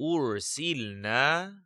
أرسلنا